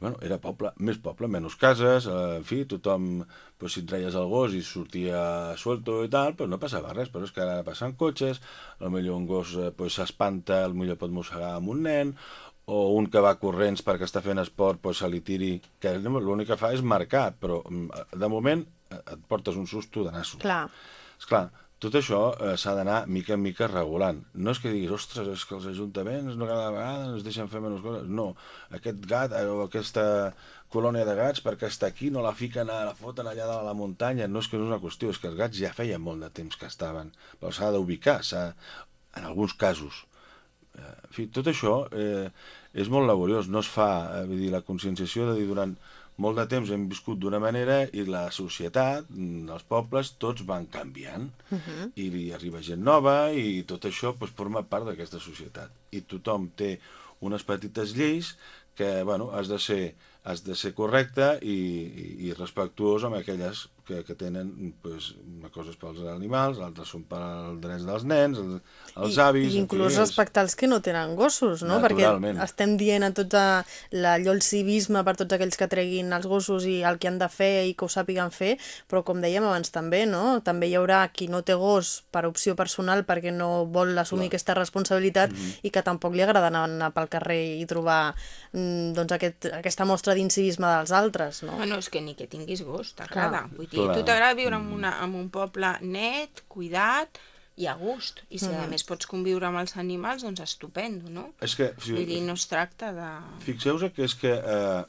bueno, era poble, més poble, menys cases, eh, en fi, tothom, pues, si et treies el gos i sortia suelto i tal, pues no passava res, però és que ara passen cotxes, millor un gos eh, pues, s'espanta, millor pot mossegar amb un nen, o un que va corrents perquè està fent esport, pues, se li tiri, que l'únic que fa és marcar, però mm, de moment eh, et portes un susto de nassos. Clar. Esclar, tot això eh, s'ha d'anar mica en mica regulant. No és que diguis, ostres, és que els ajuntaments no cada vegada ens deixen fer menys coses. No, aquest gat eh, o aquesta colònia de gats perquè està aquí, no la fiquen, a, la foten allà de la muntanya. No és que no és una qüestió, és que els gats ja feien molt de temps que estaven. Però s'ha d'ubicar, en alguns casos. Eh, en fi, tot això eh, és molt laboriós, no es fa, eh, vull dir, la conscienciació de dir durant molt de temps hem viscut d'una manera i la societat, els pobles, tots van canviant. Uh -huh. I hi arriba gent nova i tot això pues, forma part d'aquesta societat. I tothom té unes petites lleis que, bueno, has de ser, has de ser correcte i, i, i respectuós amb aquelles que, que tenen pues, una cosa és pels animals, altres són pels drets dels nens, els, els I, avis... I inclús respectar els que no tenen gossos, no? Perquè estem dient a tot allò el civisme per tots aquells que treguin els gossos i el que han de fer i que ho sàpiguen fer, però com dèiem abans també, no? També hi haurà qui no té gos per opció personal perquè no vol assumir Clar. aquesta responsabilitat mm -hmm. i que tampoc li agrada anar, anar pel carrer i trobar mm, doncs aquest, aquesta mostra d'incivisme dels altres, no? Bueno, és que ni que tinguis gos, t'agrada. Vull dir, tu t'agrada viure en, una, en un poble net, cuidat, i a gust. I si mm. a més pots conviure amb els animals, doncs estupendo, no? És que... Si, Vull dir, no es tracta de... Fixeu-vos que és que eh,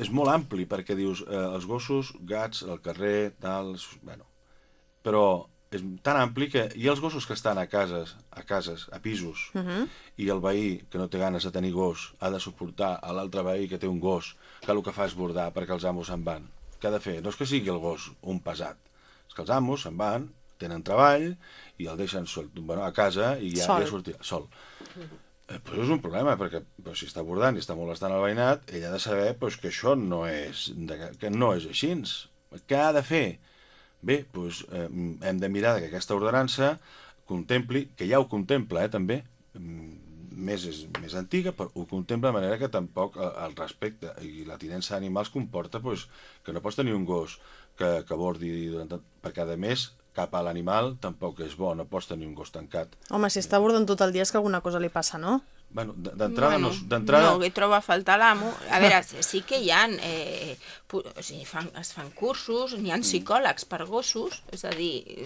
és molt ampli, perquè dius, eh, els gossos, gats, al carrer, tal... Bueno, però és tan ampli que hi ha els gossos que estan a cases, a cases, a pisos, uh -huh. i el veí que no té ganes de tenir gos ha de suportar a l'altre veí que té un gos que el que fa és bordar perquè els amos se'n van. Què ha de fer? No és que sigui el gos un pesat, és que els amos se'n van, tenen treball i el deixen sol, bueno, a casa i ja, sol. ja sortirà sol. Eh, però és un problema, perquè però si està bordant i està molestant el veïnat, ell ha de saber pues, que això no és, que no és així. Què ha de fer? Bé, doncs, eh, hem de mirar que aquesta ordenança contempli, que ja ho contempla, eh, també, mm, més, és, més antiga, però ho contempla de manera que tampoc eh, el respecte i la tinença d'animals comporta pues, que no pots tenir un gos que, que bordi durant... perquè a més cap a l'animal tampoc és bo, no pots tenir un gos tancat. Home, si està bordant tot el dia és que alguna cosa li passa, no? Bueno, d'entrada bueno, no... D'entrada... No, que troba a faltar l'amo. A veure, sí que hi ha... Eh, o sigui, fan, es fan cursos, n'hi ha mm. psicòlegs per gossos, és a dir,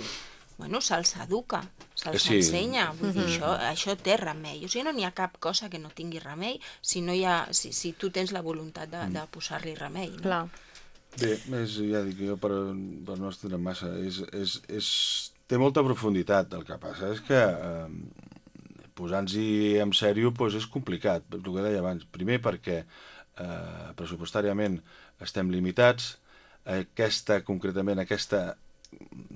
bueno, se'ls educa, se'ls sí. ensenya, vull dir, mm -hmm. això, això té remei. O sigui, no n'hi ha cap cosa que no tingui remei si, no hi ha, si, si tu tens la voluntat de, de posar-li remei. No? Clar. Bé, és, ja dic, jo per, per no estendre massa, és, és, és, té molta profunditat, el que passa és que eh, posant-hi en sèrio doncs és complicat, el que deia abans. Primer perquè eh, pressupostàriament estem limitats, aquesta, concretament, aquesta,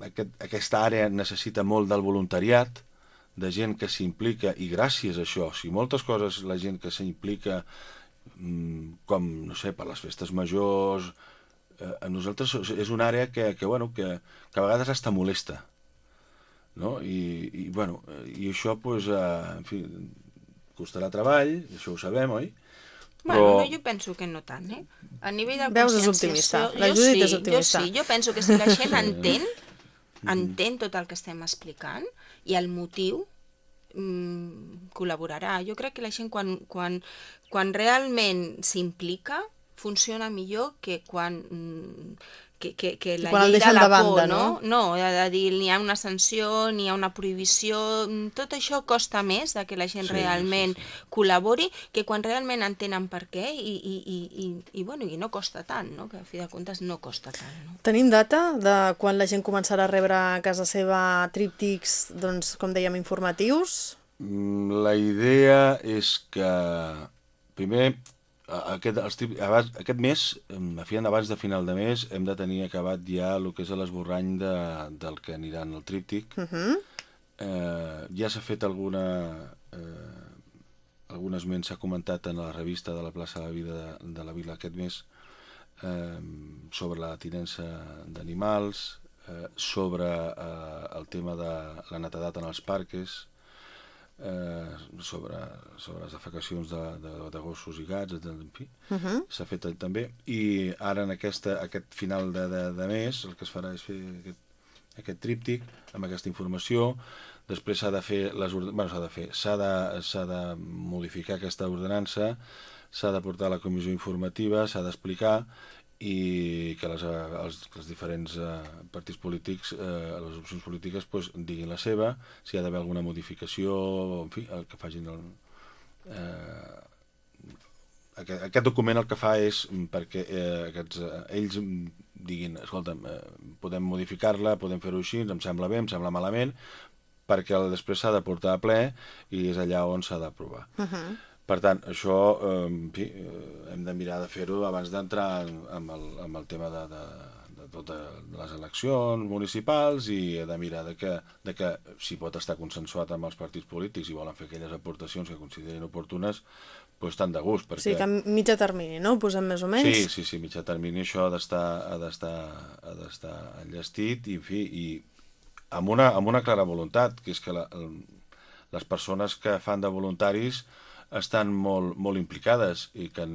aquest, aquesta àrea necessita molt del voluntariat, de gent que s'implica, i gràcies a això, si moltes coses la gent que s'implica, mm, com, no sé, per les festes majors, eh, a nosaltres és una àrea que, que, bueno, que, que a vegades està molesta, no? I, i, bueno, i això, pues, eh, en fi, costarà treball, això ho sabem, oi? Però... Bueno, no, jo penso que no tant, eh? A nivell de Veus, és optimista. La Judit sí, és optimista. Jo sí, jo penso que si la gent entén, entén tot el que estem explicant i el motiu, mmm, col·laborarà. Jo crec que la gent quan, quan, quan realment s'implica funciona millor que quan mm, que, que, que la Quan llei de la banda, por, no? No, de dir, n'hi ha una sanció, n'hi ha una prohibició, mm, tot això costa més de que la gent sí, realment sí, sí. col·labori que quan realment entenen per què i, i, i, i, i, bueno, i no costa tant, no? que a fi de comptes no costa tant. No? Tenim data de quan la gent començarà a rebre a casa seva tríptics, doncs, com dèiem, informatius? Mm, la idea és que primer aquest, els, abans, aquest mes, a fi abans de final de mes, hem de tenir acabat ja el que és l'esborrany de, del que anirà en el tríptic. Uh -huh. eh, ja s'ha fet alguna... Eh, algun esment s'ha comentat en la revista de la plaça de la Vida de, de la Vila aquest mes eh, sobre la tinença d'animals, eh, sobre eh, el tema de la netedat en els parques, eh, sobre, sobre les defecacions de, de, de gossos i gats, en fi, uh -huh. s'ha fet també, i ara en aquesta, aquest final de, de, de mes el que es farà és fer aquest, aquest tríptic amb aquesta informació, després s'ha de fer, les, bueno, s'ha de fer, s'ha de, de modificar aquesta ordenança, s'ha de portar a la comissió informativa, s'ha d'explicar, i que les, els, els diferents eh, partits polítics, eh, les opcions polítiques, pues, diguin la seva, si hi ha d'haver alguna modificació, en fi, el que facin el, eh, aquest, aquest document el que fa és perquè eh, aquests, eh, ells diguin, escolta'm, eh, podem modificar-la, podem fer-ho així, em sembla bé, em sembla malament, perquè després s'ha de portar a ple i és allà on s'ha d'aprovar. Uh -huh. Per tant, això en fi, eh, hem de mirar de fer-ho abans d'entrar amb, el, amb el tema de, de, de totes les eleccions municipals i de mirar de que, de que si pot estar consensuat amb els partits polítics i volen fer aquelles aportacions que considerin oportunes, doncs tant de gust. Perquè... Sí, que mitja termini, no? Ho posem més o menys? Sí, sí, sí, mitja termini això ha d'estar ha d'estar enllestit i, en fi, i amb una, amb una clara voluntat, que és que la, les persones que fan de voluntaris estan molt, molt implicades i que,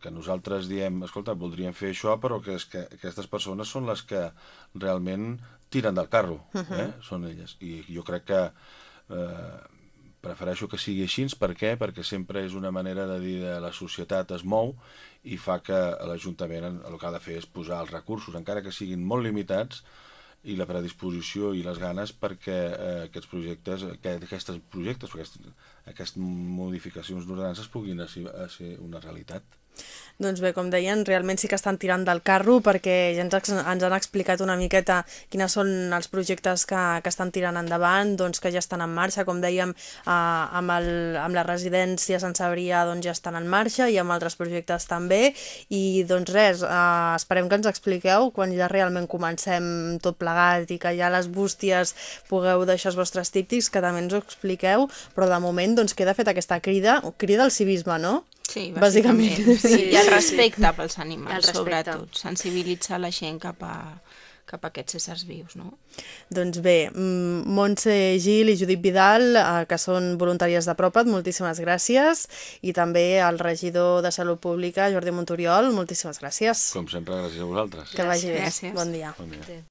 que nosaltres diem, escolta, voldríem fer això, però que, és que aquestes persones són les que realment tiren del carro, uh -huh. eh? són elles. I jo crec que eh, prefereixo que sigui així, per què? Perquè sempre és una manera de dir que la societat es mou i fa que l'Ajuntament el que ha de fer és posar els recursos, encara que siguin molt limitats, i la predisposició i les ganes perquè eh, aquests projectes, que, aquests projectes, aquestes, aquestes modificacions d'ordenances puguin ser, ser una realitat. Doncs bé, com deien, realment sí que estan tirant del carro perquè ja ens, ens han explicat una miqueta quines són els projectes que, que estan tirant endavant, doncs que ja estan en marxa, com dèiem, eh, amb, el, amb la residència Sant Sabrià doncs ja estan en marxa i amb altres projectes també. I doncs res, eh, esperem que ens expliqueu quan ja realment comencem tot plegat i que ja les bústies pugueu deixar els vostres típtics, que també ens ho expliqueu, però de moment doncs queda feta aquesta crida, crida al civisme, no? Sí, bàsicament. bàsicament. Sí, i el respecte pels animals, sobretot. Sensibilitzar la gent cap a, cap a aquests éssers vius, no? Doncs bé, mm, Montse Gil i Judit Vidal, eh, que són voluntàries de Propat, moltíssimes gràcies, i també al regidor de Salut Pública, Jordi Montoriol, moltíssimes gràcies. Com sempre, gràcies a vosaltres. Que vagi bé. Gràcies. Bon dia. Bon dia.